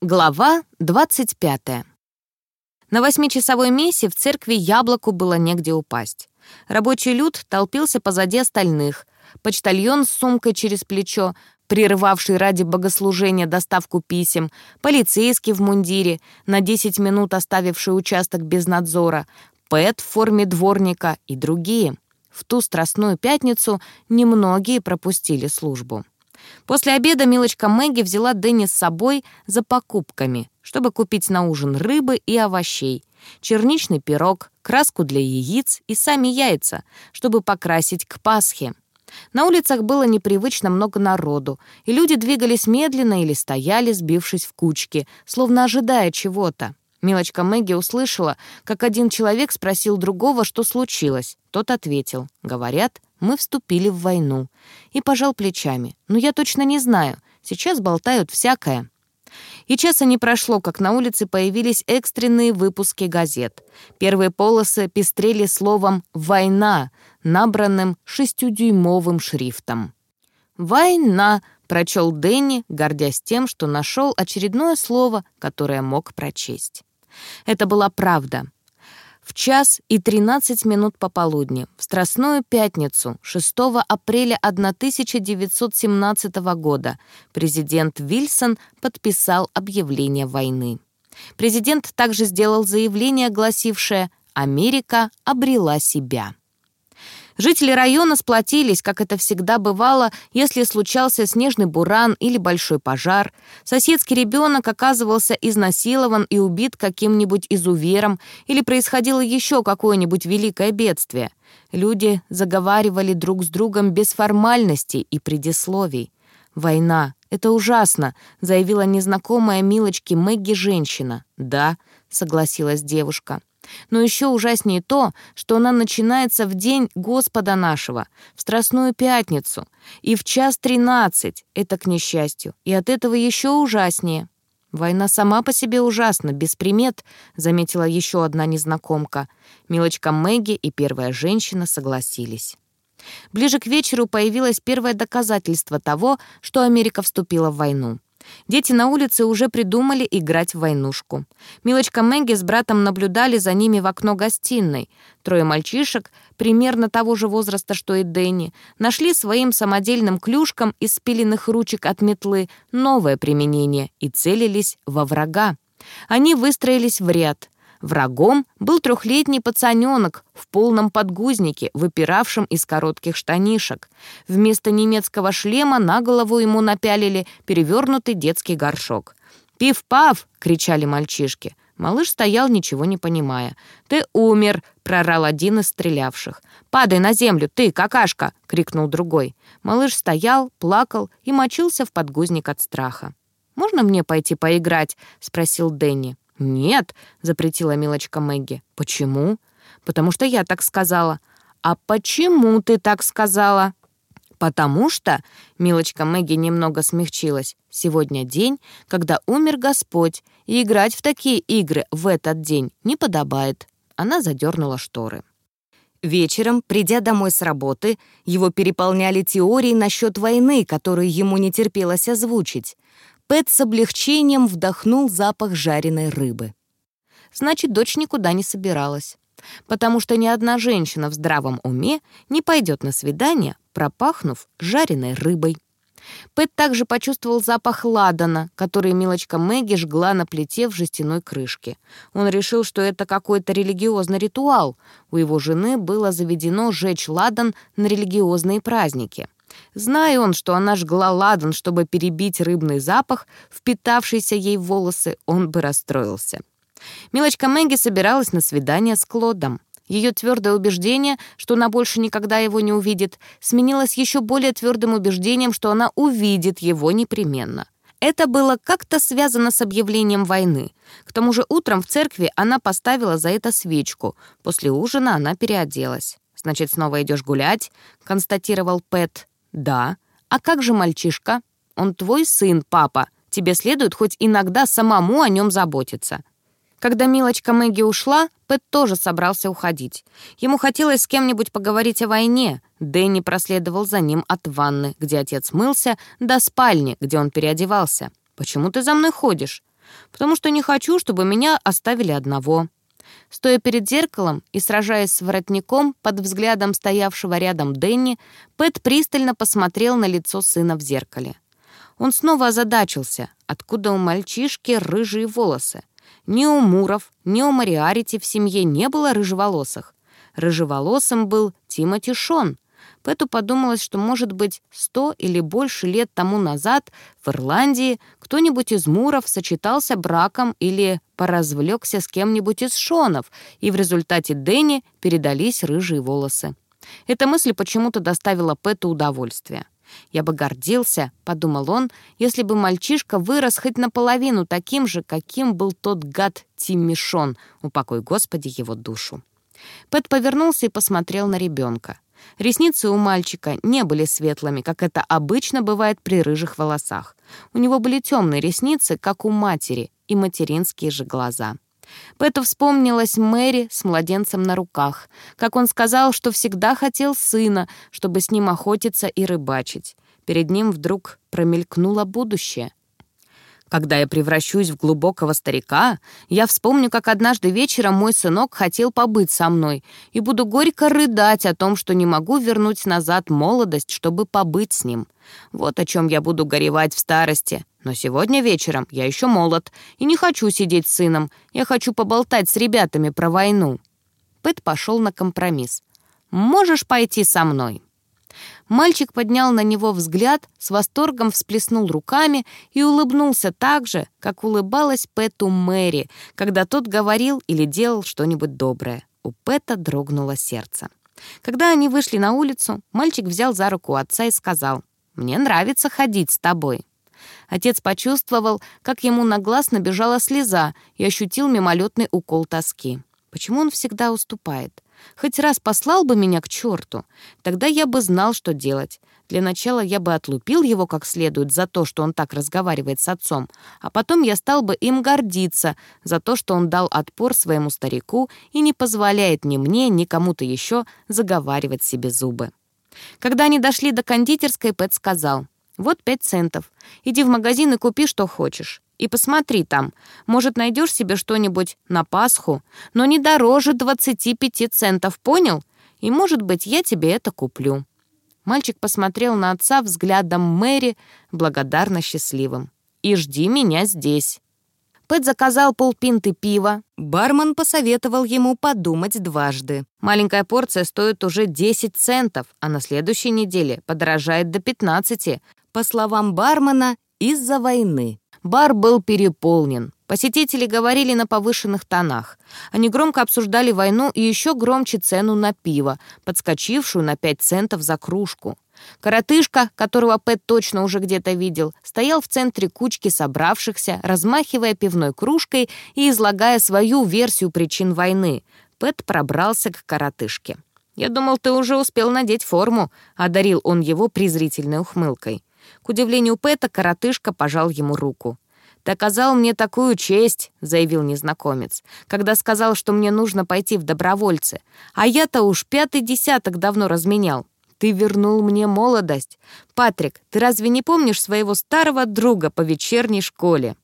Глава 25. На восьмичасовой мессе в церкви яблоку было негде упасть. Рабочий люд толпился позади остальных. Почтальон с сумкой через плечо, прерывавший ради богослужения доставку писем, полицейский в мундире, на 10 минут оставивший участок без надзора, Пэт в форме дворника и другие. В ту страстную пятницу немногие пропустили службу. После обеда милочка Мэгги взяла Дэнни с собой за покупками, чтобы купить на ужин рыбы и овощей, черничный пирог, краску для яиц и сами яйца, чтобы покрасить к Пасхе. На улицах было непривычно много народу, и люди двигались медленно или стояли, сбившись в кучки, словно ожидая чего-то. Милочка Мэгги услышала, как один человек спросил другого, что случилось. Тот ответил, говорят, мы вступили в войну. И пожал плечами. Но я точно не знаю. Сейчас болтают всякое. И часа не прошло, как на улице появились экстренные выпуски газет. Первые полосы пестрели словом «война», набранным шестидюймовым шрифтом. «Война», — прочел Дэнни, гордясь тем, что нашел очередное слово, которое мог прочесть. Это была правда. В час и 13 минут пополудни, в Страстную пятницу, 6 апреля 1917 года, президент Вильсон подписал объявление войны. Президент также сделал заявление, гласившее «Америка обрела себя». Жители района сплотились, как это всегда бывало, если случался снежный буран или большой пожар. Соседский ребенок оказывался изнасилован и убит каким-нибудь изувером или происходило еще какое-нибудь великое бедствие. Люди заговаривали друг с другом без формальностей и предисловий. «Война — это ужасно», — заявила незнакомая Милочке Мэгги женщина. «Да», — согласилась девушка. Но еще ужаснее то, что она начинается в день Господа нашего, в Страстную Пятницу, и в час тринадцать, это к несчастью, и от этого еще ужаснее. «Война сама по себе ужасна, без примет», — заметила еще одна незнакомка. Милочка Мэгги и первая женщина согласились. Ближе к вечеру появилось первое доказательство того, что Америка вступила в войну. Дети на улице уже придумали играть в войнушку. Милочка Мэгги с братом наблюдали за ними в окно гостиной. Трое мальчишек, примерно того же возраста, что и Дэнни, нашли своим самодельным клюшкам из спиленных ручек от метлы новое применение и целились во врага. Они выстроились в ряд — Врагом был трехлетний пацаненок в полном подгузнике, выпиравшем из коротких штанишек. Вместо немецкого шлема на голову ему напялили перевернутый детский горшок. «Пиф-паф!» — кричали мальчишки. Малыш стоял, ничего не понимая. «Ты умер!» — прорал один из стрелявших. «Падай на землю, ты, какашка!» — крикнул другой. Малыш стоял, плакал и мочился в подгузник от страха. «Можно мне пойти поиграть?» — спросил Дэнни. «Нет», — запретила милочка Мэгги. «Почему?» «Потому что я так сказала». «А почему ты так сказала?» «Потому что...» — милочка Мэгги немного смягчилась. «Сегодня день, когда умер Господь, и играть в такие игры в этот день не подобает». Она задернула шторы. Вечером, придя домой с работы, его переполняли теории насчет войны, которые ему не терпелось озвучить. Пэт с облегчением вдохнул запах жареной рыбы. Значит, дочь никуда не собиралась. Потому что ни одна женщина в здравом уме не пойдет на свидание, пропахнув жареной рыбой. Пэт также почувствовал запах ладана, который милочка Мэгги жгла на плите в жестяной крышке. Он решил, что это какой-то религиозный ритуал. У его жены было заведено жечь ладан на религиозные праздники. Зная он, что она жгла ладан, чтобы перебить рыбный запах, впитавшийся ей в волосы, он бы расстроился. Милочка Мэгги собиралась на свидание с Клодом. Ее твердое убеждение, что она больше никогда его не увидит, сменилось еще более твердым убеждением, что она увидит его непременно. Это было как-то связано с объявлением войны. К тому же утром в церкви она поставила за это свечку. После ужина она переоделась. «Значит, снова идешь гулять?» — констатировал Пэт. «Да. А как же мальчишка? Он твой сын, папа. Тебе следует хоть иногда самому о нем заботиться». Когда милочка Мэгги ушла, Пэт тоже собрался уходить. Ему хотелось с кем-нибудь поговорить о войне. Дэнни проследовал за ним от ванны, где отец мылся, до спальни, где он переодевался. «Почему ты за мной ходишь?» потому что не хочу, чтобы меня оставили одного». Стоя перед зеркалом и сражаясь с воротником под взглядом стоявшего рядом Дэнни, Пэт пристально посмотрел на лицо сына в зеркале. Он снова озадачился, откуда у мальчишки рыжие волосы. Ни у Муров, ни у Мариарити в семье не было рыжеволосых. Рыжеволосым был Тимоти Шон — Пэту подумалось, что, может быть, сто или больше лет тому назад в Ирландии кто-нибудь из Муров сочетался браком или поразвлекся с кем-нибудь из Шонов, и в результате Дэнни передались рыжие волосы. Эта мысль почему-то доставила Пэту удовольствие. «Я бы гордился», — подумал он, «если бы мальчишка вырос хоть наполовину таким же, каким был тот гад Тимми Шон, упокой Господи его душу». Пэт повернулся и посмотрел на ребенка. Ресницы у мальчика не были светлыми, как это обычно бывает при рыжих волосах. У него были темные ресницы, как у матери, и материнские же глаза. Пэту вспомнилась Мэри с младенцем на руках, как он сказал, что всегда хотел сына, чтобы с ним охотиться и рыбачить. Перед ним вдруг промелькнуло будущее. Когда я превращусь в глубокого старика, я вспомню, как однажды вечером мой сынок хотел побыть со мной, и буду горько рыдать о том, что не могу вернуть назад молодость, чтобы побыть с ним. Вот о чем я буду горевать в старости. Но сегодня вечером я еще молод и не хочу сидеть с сыном. Я хочу поболтать с ребятами про войну. Пэт пошел на компромисс. «Можешь пойти со мной?» Мальчик поднял на него взгляд, с восторгом всплеснул руками и улыбнулся так же, как улыбалась Пэту Мэри, когда тот говорил или делал что-нибудь доброе. У Пэта дрогнуло сердце. Когда они вышли на улицу, мальчик взял за руку отца и сказал, «Мне нравится ходить с тобой». Отец почувствовал, как ему на глаз набежала слеза и ощутил мимолетный укол тоски. Почему он всегда уступает? Хоть раз послал бы меня к черту, тогда я бы знал, что делать. Для начала я бы отлупил его как следует за то, что он так разговаривает с отцом, а потом я стал бы им гордиться за то, что он дал отпор своему старику и не позволяет ни мне, ни кому-то еще заговаривать себе зубы. Когда они дошли до кондитерской, Пэт сказал, «Вот пять центов. Иди в магазин и купи, что хочешь. И посмотри там, может, найдешь себе что-нибудь на Пасху, но не дороже 25 центов, понял? И, может быть, я тебе это куплю». Мальчик посмотрел на отца взглядом Мэри, благодарно счастливым. «И жди меня здесь». Пэт заказал полпинты пива. Бармен посоветовал ему подумать дважды. Маленькая порция стоит уже 10 центов, а на следующей неделе подорожает до 15, по словам бармена, из-за войны. Бар был переполнен. Посетители говорили на повышенных тонах. Они громко обсуждали войну и еще громче цену на пиво, подскочившую на 5 центов за кружку. Коротышка, которого Пэт точно уже где-то видел, стоял в центре кучки собравшихся, размахивая пивной кружкой и излагая свою версию причин войны. Пэт пробрался к коротышке. «Я думал, ты уже успел надеть форму», — одарил он его презрительной ухмылкой. К удивлению Пэта, коротышка пожал ему руку. «Ты оказал мне такую честь», — заявил незнакомец, «когда сказал, что мне нужно пойти в добровольцы. А я-то уж пятый десяток давно разменял. Ты вернул мне молодость. Патрик, ты разве не помнишь своего старого друга по вечерней школе?»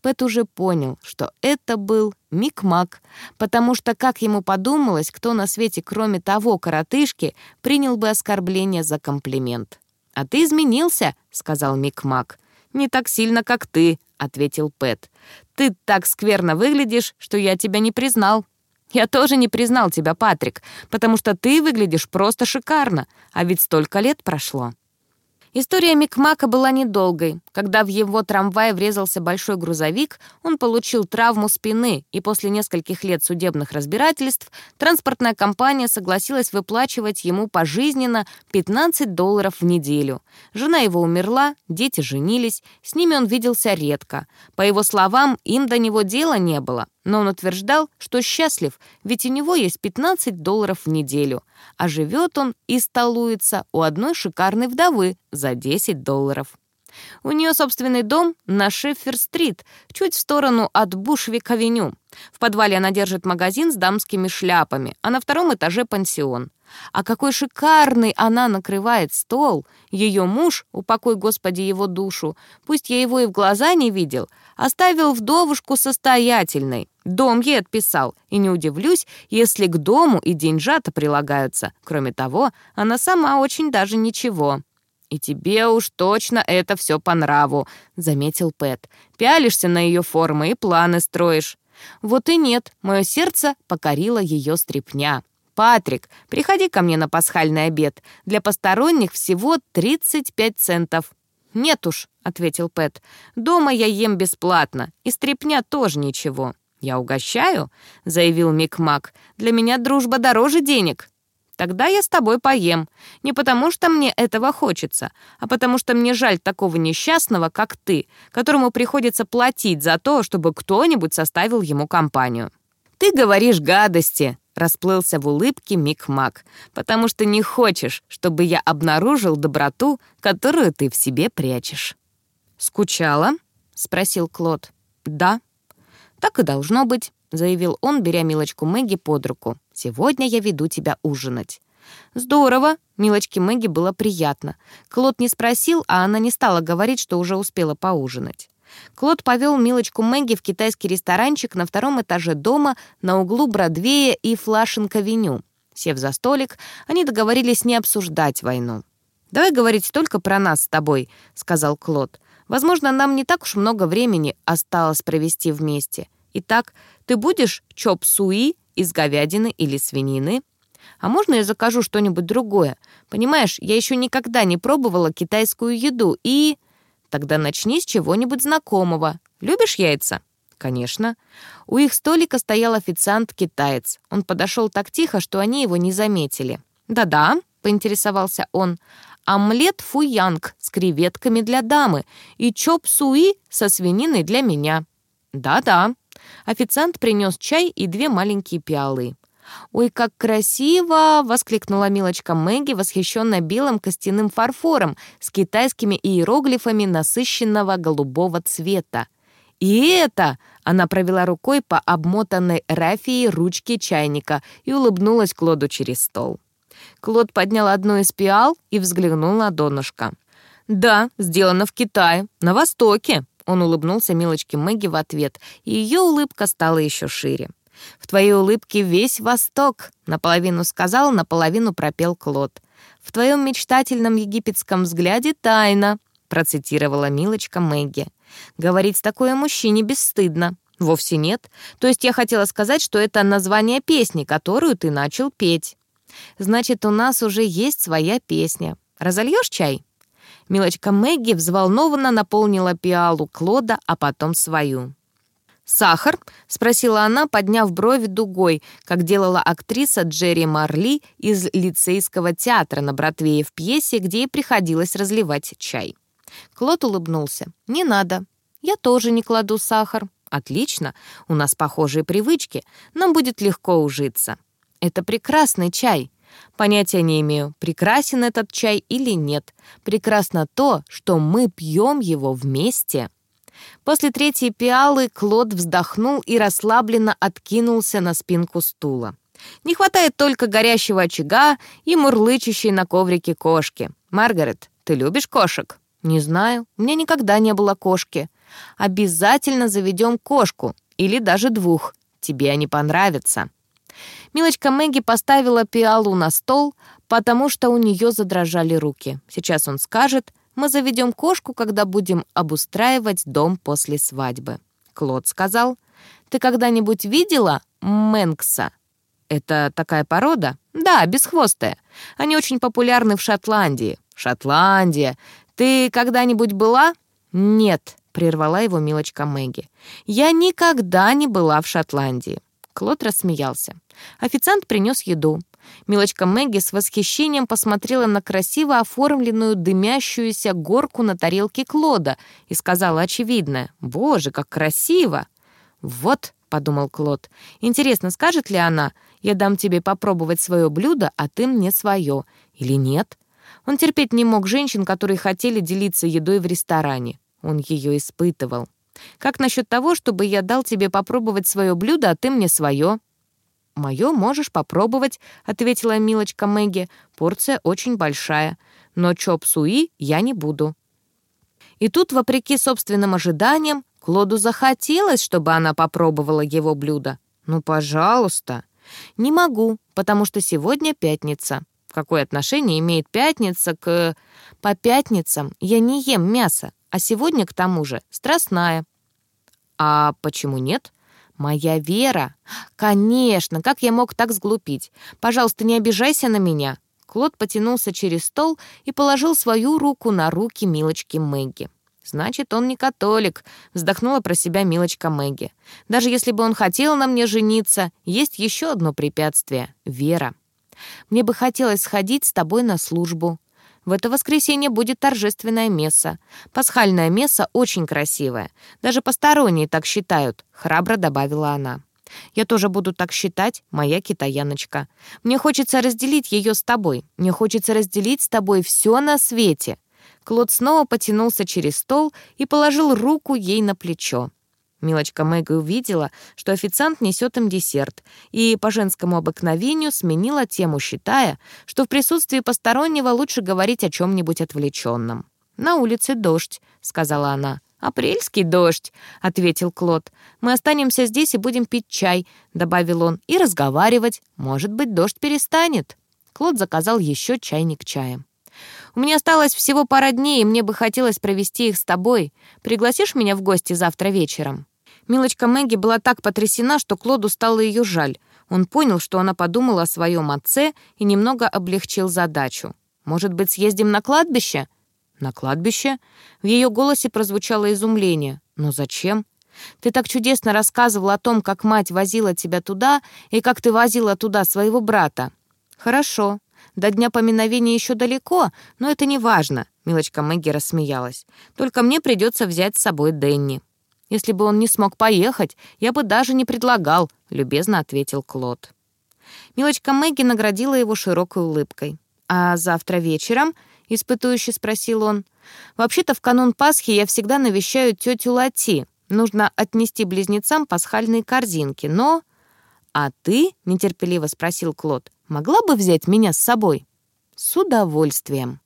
Пэт уже понял, что это был Мик-Мак, потому что, как ему подумалось, кто на свете, кроме того коротышки, принял бы оскорбление за комплимент. «А ты изменился», — сказал Мик Мак. «Не так сильно, как ты», — ответил Пэт. «Ты так скверно выглядишь, что я тебя не признал». «Я тоже не признал тебя, Патрик, потому что ты выглядишь просто шикарно, а ведь столько лет прошло». История Микмака была недолгой. Когда в его трамвай врезался большой грузовик, он получил травму спины, и после нескольких лет судебных разбирательств транспортная компания согласилась выплачивать ему пожизненно 15 долларов в неделю. Жена его умерла, дети женились, с ними он виделся редко. По его словам, им до него дела не было но он утверждал, что счастлив, ведь у него есть 15 долларов в неделю, а живет он и столуется у одной шикарной вдовы за 10 долларов. У нее собственный дом на Шеффер-стрит, чуть в сторону от Бушвик-авеню. В подвале она держит магазин с дамскими шляпами, а на втором этаже пансион. А какой шикарный она накрывает стол! Ее муж, упокой Господи его душу, пусть я его и в глаза не видел, оставил вдовушку состоятельной. Дом ей отписал, и не удивлюсь, если к дому и деньжата прилагаются. Кроме того, она сама очень даже ничего. «И тебе уж точно это все по нраву», — заметил Пэт. «Пялишься на ее формы и планы строишь». «Вот и нет, мое сердце покорило ее стряпня». «Патрик, приходи ко мне на пасхальный обед. Для посторонних всего 35 центов». «Нет уж», — ответил Пэт. «Дома я ем бесплатно, и стряпня тоже ничего». «Я угощаю», — заявил Мик Мак. «Для меня дружба дороже денег». Тогда я с тобой поем. Не потому, что мне этого хочется, а потому что мне жаль такого несчастного, как ты, которому приходится платить за то, чтобы кто-нибудь составил ему компанию». «Ты говоришь гадости», — расплылся в улыбке Мик Мак, «потому что не хочешь, чтобы я обнаружил доброту, которую ты в себе прячешь». «Скучала?» — спросил Клод. «Да». «Так и должно быть. — заявил он, беря милочку Мэгги под руку. «Сегодня я веду тебя ужинать». «Здорово!» — милочке Мэгги было приятно. Клод не спросил, а она не стала говорить, что уже успела поужинать. Клод повел милочку Мэгги в китайский ресторанчик на втором этаже дома на углу Бродвея и Флашинг-авеню. Сев за столик, они договорились не обсуждать войну. «Давай говорить только про нас с тобой», — сказал Клод. «Возможно, нам не так уж много времени осталось провести вместе. Итак, ты будешь чоп-суи из говядины или свинины? А можно я закажу что-нибудь другое? Понимаешь, я еще никогда не пробовала китайскую еду и... Тогда начни с чего-нибудь знакомого. Любишь яйца? Конечно. У их столика стоял официант-китаец. Он подошел так тихо, что они его не заметили. «Да-да», — поинтересовался он, «омлет фуянг с креветками для дамы и чоп-суи со свининой для меня». «Да-да», Официант принес чай и две маленькие пиалы. «Ой, как красиво!» — воскликнула милочка Мэгги, восхищенная белым костяным фарфором с китайскими иероглифами насыщенного голубого цвета. «И это!» — она провела рукой по обмотанной рафией ручке чайника и улыбнулась Клоду через стол. Клод поднял одну из пиал и взглянул на донышко. «Да, сделано в Китае, на Востоке», он улыбнулся милочке Мэгги в ответ, и ее улыбка стала еще шире. «В твоей улыбке весь Восток», — наполовину сказал, наполовину пропел Клод. «В твоем мечтательном египетском взгляде тайна», — процитировала милочка Мэгги. «Говорить такое мужчине бесстыдно». «Вовсе нет. То есть я хотела сказать, что это название песни, которую ты начал петь». «Значит, у нас уже есть своя песня. Разольешь чай?» Милочка Мэгги взволнованно наполнила пиалу Клода, а потом свою. «Сахар?» — спросила она, подняв брови дугой, как делала актриса Джерри Марли из лицейского театра на Бродвее в пьесе, где ей приходилось разливать чай. Клод улыбнулся. «Не надо. Я тоже не кладу сахар. Отлично. У нас похожие привычки. Нам будет легко ужиться. Это прекрасный чай. Понятия не имею, прекрасен этот чай или нет. Прекрасно то, что мы пьем его вместе. После третьей пиалы Клод вздохнул и расслабленно откинулся на спинку стула. Не хватает только горящего очага и мурлычущей на коврике кошки. «Маргарет, ты любишь кошек?» «Не знаю. У меня никогда не было кошки. Обязательно заведем кошку. Или даже двух. Тебе они понравятся». Милочка Мэгги поставила пиалу на стол, потому что у нее задрожали руки. Сейчас он скажет, мы заведем кошку, когда будем обустраивать дом после свадьбы. Клод сказал, ты когда-нибудь видела Мэнкса? Это такая порода? Да, бесхвостая. Они очень популярны в Шотландии. Шотландия. Ты когда-нибудь была? Нет, прервала его милочка Мэгги. Я никогда не была в Шотландии. Клод рассмеялся. Официант принес еду. Милочка Мэгги с восхищением посмотрела на красиво оформленную дымящуюся горку на тарелке Клода и сказала очевидное «Боже, как красиво!» «Вот», — подумал Клод, — «интересно, скажет ли она, я дам тебе попробовать свое блюдо, а ты мне свое, или нет?» Он терпеть не мог женщин, которые хотели делиться едой в ресторане. Он ее испытывал. Как насчет того, чтобы я дал тебе попробовать свое блюдо, а ты мне свое?» «Мое можешь попробовать», — ответила милочка Мэгги. «Порция очень большая, но чоп-суи я не буду». И тут, вопреки собственным ожиданиям, Клоду захотелось, чтобы она попробовала его блюдо. «Ну, пожалуйста». «Не могу, потому что сегодня пятница». Какое отношение имеет пятница к... По пятницам я не ем мясо, а сегодня, к тому же, страстная. А почему нет? Моя Вера. Конечно, как я мог так сглупить? Пожалуйста, не обижайся на меня. Клод потянулся через стол и положил свою руку на руки милочки Мэгги. «Значит, он не католик», — вздохнула про себя милочка Мэгги. «Даже если бы он хотел на мне жениться, есть еще одно препятствие — вера. Мне бы хотелось сходить с тобой на службу. В это воскресенье будет торжественная месса. Пасхальная месса очень красивая. Даже посторонние так считают», — храбро добавила она. «Я тоже буду так считать, моя китаяночка. Мне хочется разделить ее с тобой. Мне хочется разделить с тобой все на свете». Клод снова потянулся через стол и положил руку ей на плечо. Милочка Мэгги увидела, что официант несет им десерт, и по женскому обыкновению сменила тему, считая, что в присутствии постороннего лучше говорить о чем-нибудь отвлеченном. «На улице дождь», — сказала она. «Апрельский дождь», — ответил Клод. «Мы останемся здесь и будем пить чай», — добавил он, — «и разговаривать. Может быть, дождь перестанет». Клод заказал еще чайник чая. У меня осталось всего пара дней, и мне бы хотелось провести их с тобой. Пригласишь меня в гости завтра вечером?» Милочка Мэгги была так потрясена, что Клоду стало ее жаль. Он понял, что она подумала о своем отце и немного облегчил задачу. «Может быть, съездим на кладбище?» «На кладбище?» В ее голосе прозвучало изумление. «Но зачем?» «Ты так чудесно рассказывал о том, как мать возила тебя туда и как ты возила туда своего брата». «Хорошо. До дня поминовения еще далеко, но это не важно», — милочка Мэгги рассмеялась. «Только мне придется взять с собой Дэнни». «Если бы он не смог поехать, я бы даже не предлагал», — любезно ответил Клод. Милочка Мэгги наградила его широкой улыбкой. «А завтра вечером?» — испытующе спросил он. «Вообще-то в канун Пасхи я всегда навещаю тетю Лати. Нужно отнести близнецам пасхальные корзинки, но...» «А ты?» — нетерпеливо спросил Клод. «Могла бы взять меня с собой?» «С удовольствием».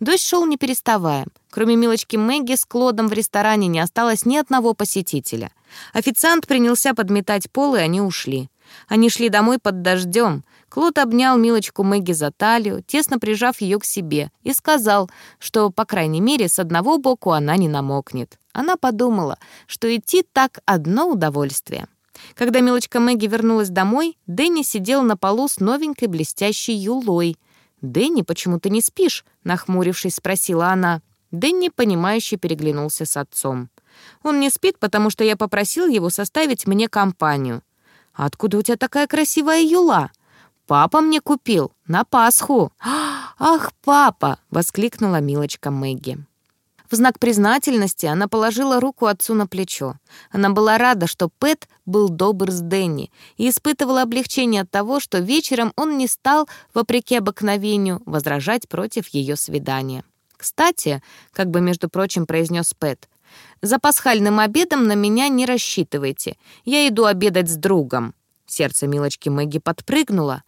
Дождь шел не переставая. Кроме милочки Мэгги с Клодом в ресторане не осталось ни одного посетителя. Официант принялся подметать пол, и они ушли. Они шли домой под дождем. Клод обнял милочку Мэгги за талию, тесно прижав ее к себе, и сказал, что, по крайней мере, с одного боку она не намокнет. Она подумала, что идти так одно удовольствие. Когда милочка Мэгги вернулась домой, Дэнни сидел на полу с новенькой блестящей юлой. «Дэнни, почему ты не спишь?» — нахмурившись, спросила она. Дэнни, понимающе переглянулся с отцом. «Он не спит, потому что я попросил его составить мне компанию». «А откуда у тебя такая красивая юла?» «Папа мне купил на Пасху». «Ах, папа!» — воскликнула милочка Мэгги. В знак признательности она положила руку отцу на плечо. Она была рада, что Пэт был добр с Дэнни и испытывала облегчение от того, что вечером он не стал, вопреки обыкновению, возражать против ее свидания. «Кстати», — как бы, между прочим, произнес Пэт, «за пасхальным обедом на меня не рассчитывайте. Я иду обедать с другом». Сердце милочки Мэгги подпрыгнуло.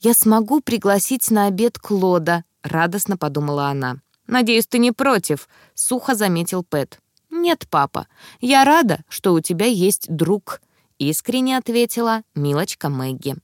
«Я смогу пригласить на обед Клода», — радостно подумала она. «Надеюсь, ты не против», — сухо заметил Пэт. «Нет, папа, я рада, что у тебя есть друг», — искренне ответила милочка Мэгги.